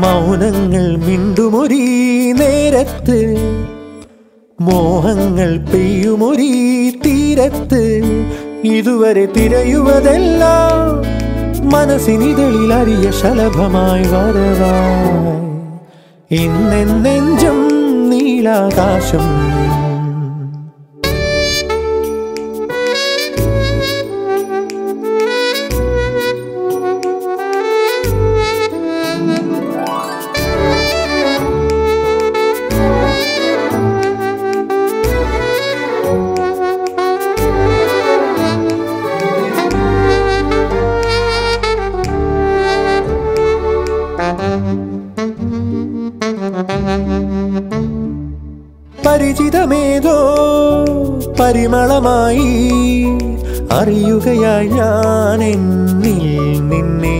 മൗനങ്ങൾ മിണ്ടുമൊരീ നേരത്ത്. മോഹങ്ങൾ പെയ്യുമൊരീ തീരത്ത്. ഇതുവരെ തിരയുവതെല്ലാം മനസ്സിനിതളിൽ അറിയ ശലഭമായി വരവായി. ഇന്നെന്നെഞ്ചും നീലാകാശം പരിചിതമേതോ പരിമളമായി അറിയുകയായി ഞാൻ എന്നിൽ നിന്നെ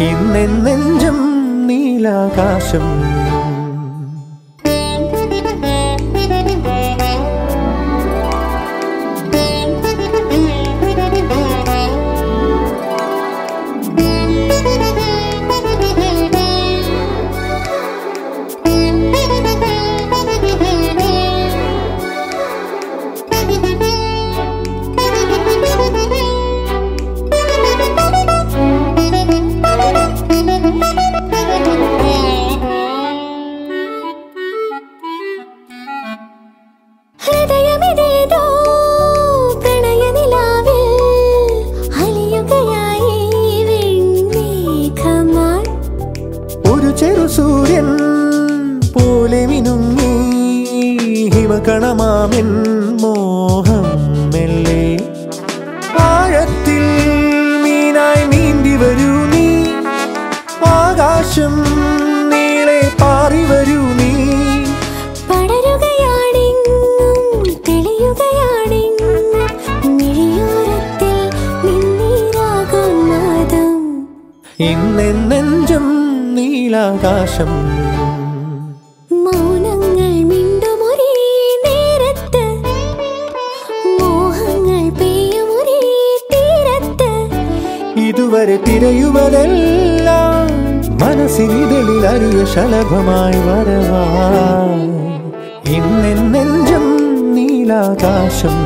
ഇന്നെഞ്ചും നീലാകാശം ഹിമകണമാമിൻ മോഹം മെല്ലെ. ആഴത്തിൽ മീനായി നീന്തി വരൂ നീ. ആകാശം നീളെ പാറി വരൂ നീ. ഇന്നെഞ്ചും നീലാകാശം ഇതുവരെ തിരയുവതെല്ലാം മനസ്സിനിതളിൽ അറിയ ശലഭമായി വരവായി ഇന്നെഞ്ചും നീലാകാശം